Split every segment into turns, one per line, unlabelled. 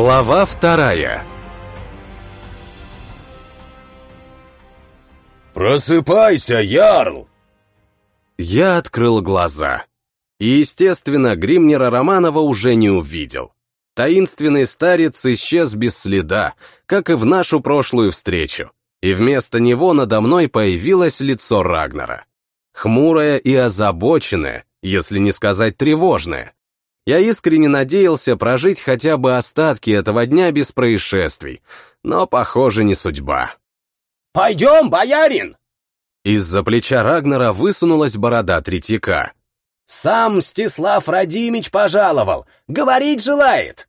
Глава вторая
«Просыпайся, Ярл!»
Я открыл глаза. И, естественно, Гримнера Романова уже не увидел. Таинственный старец исчез без следа, как и в нашу прошлую встречу. И вместо него надо мной появилось лицо Рагнера. Хмурое и озабоченное, если не сказать тревожное. Я искренне надеялся прожить хотя бы остатки этого дня без происшествий, но, похоже, не судьба.
«Пойдем, боярин!»
Из-за плеча Рагнера высунулась борода Третьяка.
«Сам Мстислав Радимич пожаловал, говорить желает!»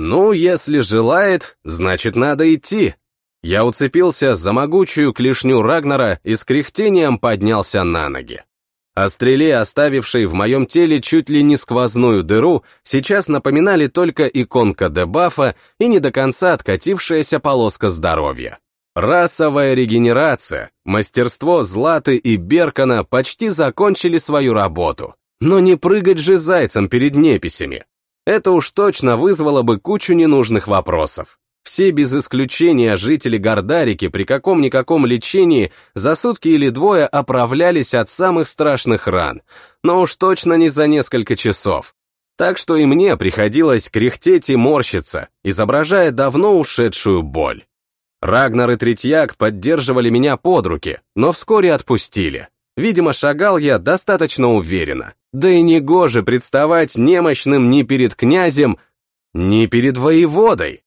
Ну, если желает, значит, надо идти. Я уцепился за могучую клешню Рагнера и с кряхтением поднялся на ноги. О стреле, оставившей в моем теле чуть ли не сквозную дыру, сейчас напоминали только иконка дебафа и не до конца откатившаяся полоска здоровья. Расовая регенерация, мастерство Златы и Беркана почти закончили свою работу. Но не прыгать же зайцем перед неписями. Это уж точно вызвало бы кучу ненужных вопросов. Все без исключения жители Гордарики при каком-никаком лечении за сутки или двое оправлялись от самых страшных ран, но уж точно не за несколько часов. Так что и мне приходилось кряхтеть и морщиться, изображая давно ушедшую боль. Рагнар и Третьяк поддерживали меня под руки, но вскоре отпустили. Видимо, шагал я достаточно уверенно. Да и не гоже представать немощным ни перед князем, ни перед воеводой.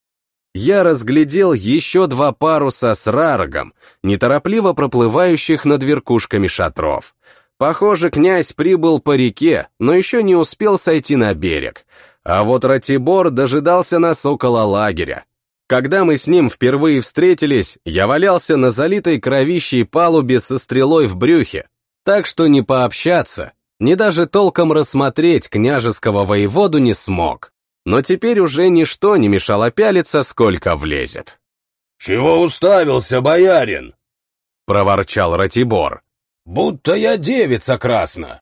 Я разглядел еще два паруса с раргом, неторопливо проплывающих над веркушками шатров. Похоже, князь прибыл по реке, но еще не успел сойти на берег. А вот Ратибор дожидался нас около лагеря, когда мы с ним впервые встретились, я валялся на залитой кровищей палубе со стрелой в брюхе, так что не пообщаться, ни даже толком рассмотреть княжеского воеводу не смог. Но теперь уже ничто не мешало пялиться, сколько влезет.
«Чего уставился, боярин?»
— проворчал Ратибор.
«Будто я девица красна».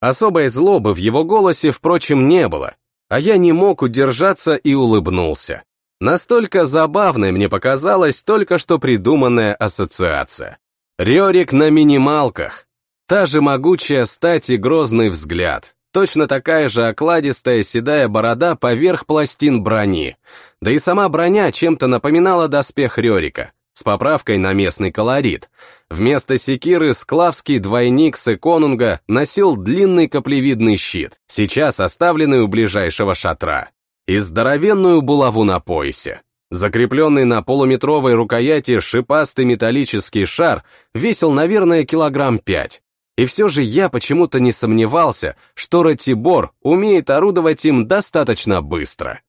Особой злобы в его голосе, впрочем, не было, а я не мог удержаться и улыбнулся. Настолько забавной мне показалась только что придуманная ассоциация. Рерик на минималках. Та же могучая стать и грозный взгляд. Точно такая же окладистая седая борода поверх пластин брони. Да и сама броня чем-то напоминала доспех Рерика, с поправкой на местный колорит. Вместо секиры склавский двойник Секонунга носил длинный каплевидный щит, сейчас оставленный у ближайшего шатра и здоровенную булаву на поясе. Закрепленный на полуметровой рукояти шипастый металлический шар весил, наверное, килограмм пять. И все же я почему-то не сомневался, что Ратибор умеет орудовать им достаточно быстро.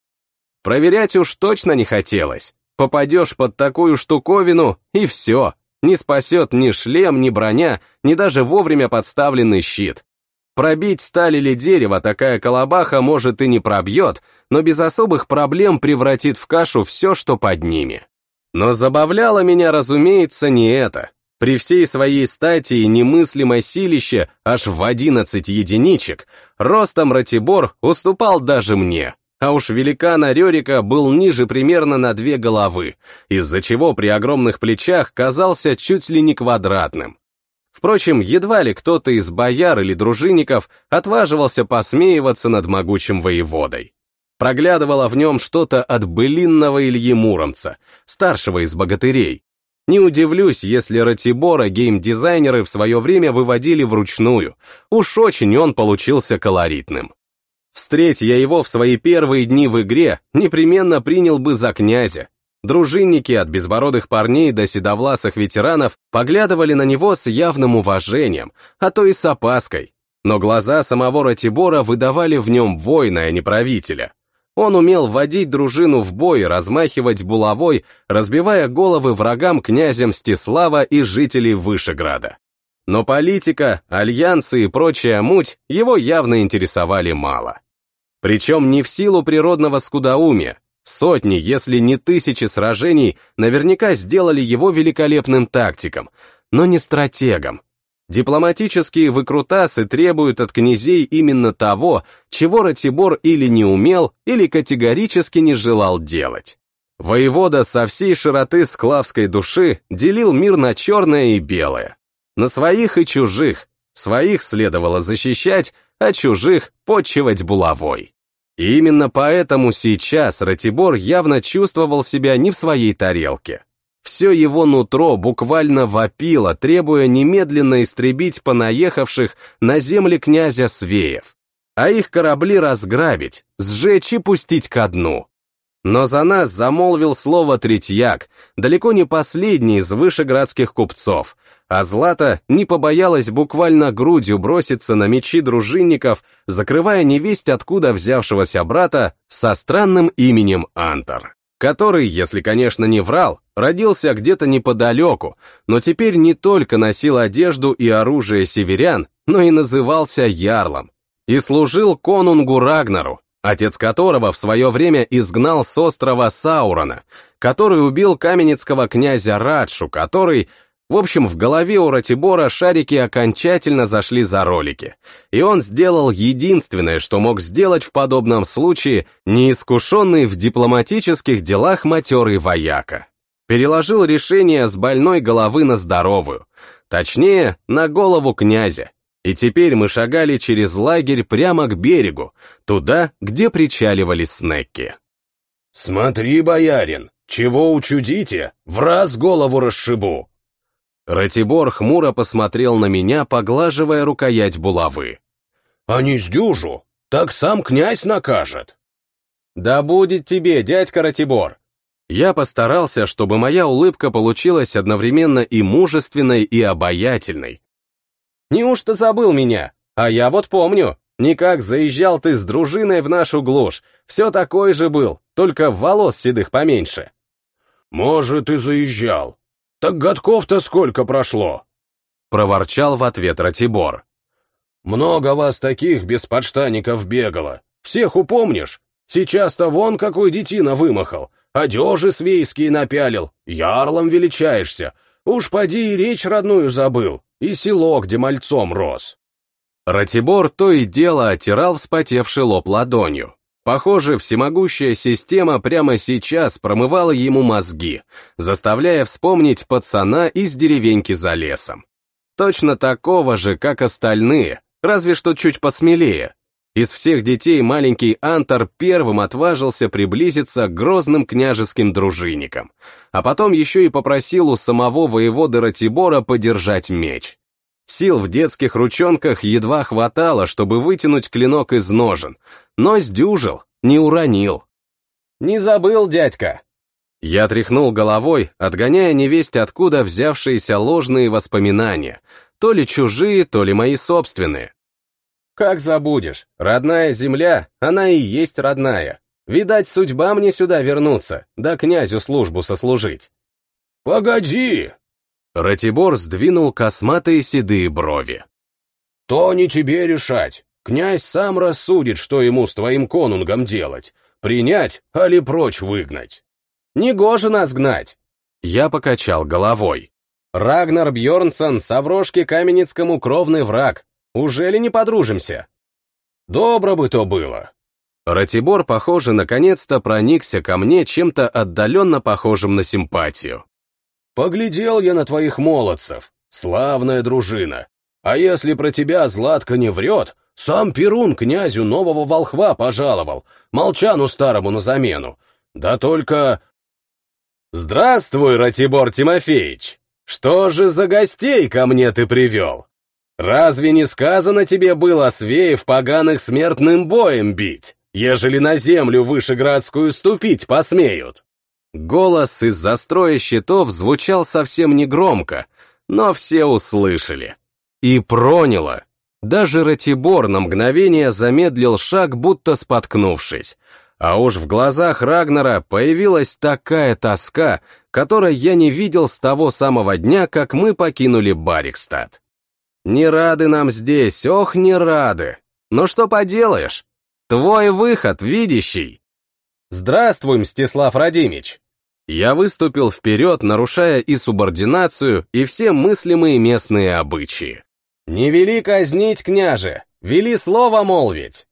Проверять уж точно не хотелось. Попадешь под такую штуковину, и все. Не спасет ни шлем, ни броня, ни даже вовремя подставленный щит. Пробить сталь или дерево такая колобаха может и не пробьет, но без особых проблем превратит в кашу все, что под ними. Но забавляло меня, разумеется, не это. При всей своей стати и немыслимой силище аж в 11 единичек, ростом Ратибор уступал даже мне, а уж великана Рерика был ниже примерно на две головы, из-за чего при огромных плечах казался чуть ли не квадратным. Впрочем, едва ли кто-то из бояр или дружинников отваживался посмеиваться над могучим воеводой. Проглядывало в нем что-то от былинного Ильи Муромца, старшего из богатырей. Не удивлюсь, если Ратибора геймдизайнеры в свое время выводили вручную. Уж очень он получился колоритным. Встреть я его в свои первые дни в игре, непременно принял бы за князя, Дружинники от безбородых парней до седовласых ветеранов поглядывали на него с явным уважением, а то и с опаской. Но глаза самого Ратибора выдавали в нем воина, а не правителя. Он умел водить дружину в бой, размахивать булавой, разбивая головы врагам князя Мстислава и жителей Вышеграда. Но политика, альянсы и прочая муть его явно интересовали мало. Причем не в силу природного скудоумия, Сотни, если не тысячи сражений наверняка сделали его великолепным тактиком, но не стратегом. Дипломатические выкрутасы требуют от князей именно того, чего Ратибор или не умел, или категорически не желал делать. Воевода со всей широты склавской души делил мир на черное и белое. На своих и чужих. Своих следовало защищать, а чужих — почивать булавой. И именно поэтому сейчас Ратибор явно чувствовал себя не в своей тарелке. Все его нутро буквально вопило, требуя немедленно истребить понаехавших на земли князя Свеев, а их корабли разграбить, сжечь и пустить ко дну. Но за нас замолвил слово Третьяк, далеко не последний из вышеградских купцов, а Злата не побоялась буквально грудью броситься на мечи дружинников, закрывая невесть откуда взявшегося брата со странным именем Антар который, если, конечно, не врал, родился где-то неподалеку, но теперь не только носил одежду и оружие северян, но и назывался Ярлом, и служил конунгу Рагнару, отец которого в свое время изгнал с острова Саурона, который убил каменецкого князя Радшу, который в общем, в голове у Ратибора шарики окончательно зашли за ролики, и он сделал единственное, что мог сделать в подобном случае неискушенный в дипломатических делах матерый вояка. Переложил решение с больной головы на здоровую, точнее, на голову князя, и теперь мы шагали через лагерь прямо к берегу, туда, где причаливали снеки.
«Смотри, боярин, чего учудите, в раз голову расшибу!»
Ратибор хмуро посмотрел на меня, поглаживая рукоять булавы.
«А не сдюжу, так сам князь накажет».
«Да будет тебе, дядька Ратибор!» Я постарался, чтобы моя улыбка получилась одновременно и мужественной, и обаятельной. «Неужто забыл меня? А я вот помню, никак заезжал ты с дружиной в нашу глушь, все такой же был, только волос седых поменьше».
«Может, и заезжал, так годков-то сколько прошло?»
Проворчал в ответ Ратибор.
«Много вас таких без подштаников бегало. Всех упомнишь? Сейчас-то вон какой детина вымахал, одежи свейские напялил, ярлом величаешься. Уж поди и речь родную забыл, и село, где мальцом рос».
Ратибор то и дело отирал вспотевший лоб ладонью. Похоже, всемогущая система прямо сейчас промывала ему мозги, заставляя вспомнить пацана из деревеньки за лесом. Точно такого же, как остальные, разве что чуть посмелее. Из всех детей маленький Антар первым отважился приблизиться к грозным княжеским дружинникам, а потом еще и попросил у самого воевода Ратибора подержать меч. Сил в детских ручонках едва хватало, чтобы вытянуть клинок из ножен, но сдюжил, не уронил. «Не забыл, дядька!» Я тряхнул головой, отгоняя невесть откуда взявшиеся ложные воспоминания, то ли чужие, то ли мои собственные. «Как забудешь? Родная земля, она и есть родная. Видать, судьба мне сюда вернуться, да князю службу сослужить».
«Погоди!»
Ратибор сдвинул косматые седые брови.
«То не тебе решать. Князь сам рассудит, что ему с твоим конунгом делать. Принять, али прочь выгнать».
«Негоже нас гнать!» Я покачал головой. «Рагнар Бьорнсон, Саврошке Каменецкому кровный враг. Ужели не подружимся?»
«Добро бы то было!»
Ратибор, похоже, наконец-то проникся ко мне чем-то отдаленно похожим на симпатию.
Поглядел я на твоих молодцев, славная дружина. А если про тебя Златка не врет, сам Перун князю нового волхва пожаловал, молчану старому на замену. Да только...
Здравствуй, Ратибор Тимофеевич! Что же за гостей ко мне ты привел? Разве не сказано тебе было свеев поганых смертным боем бить, ежели на землю вышеградскую ступить посмеют? Голос из-за строя щитов звучал совсем негромко, но все услышали. И проняло. Даже Ратибор на мгновение замедлил шаг, будто споткнувшись. А уж в глазах Рагнера появилась такая тоска, которой я не видел с того самого дня, как мы покинули Барикстад. Не рады нам здесь, ох, не рады. Но что поделаешь? Твой выход, видящий. «Здравствуй, Мстислав Радимич!» Я выступил вперед, нарушая и субординацию, и все мыслимые местные обычаи. «Не вели казнить, княже, вели слово молвить!»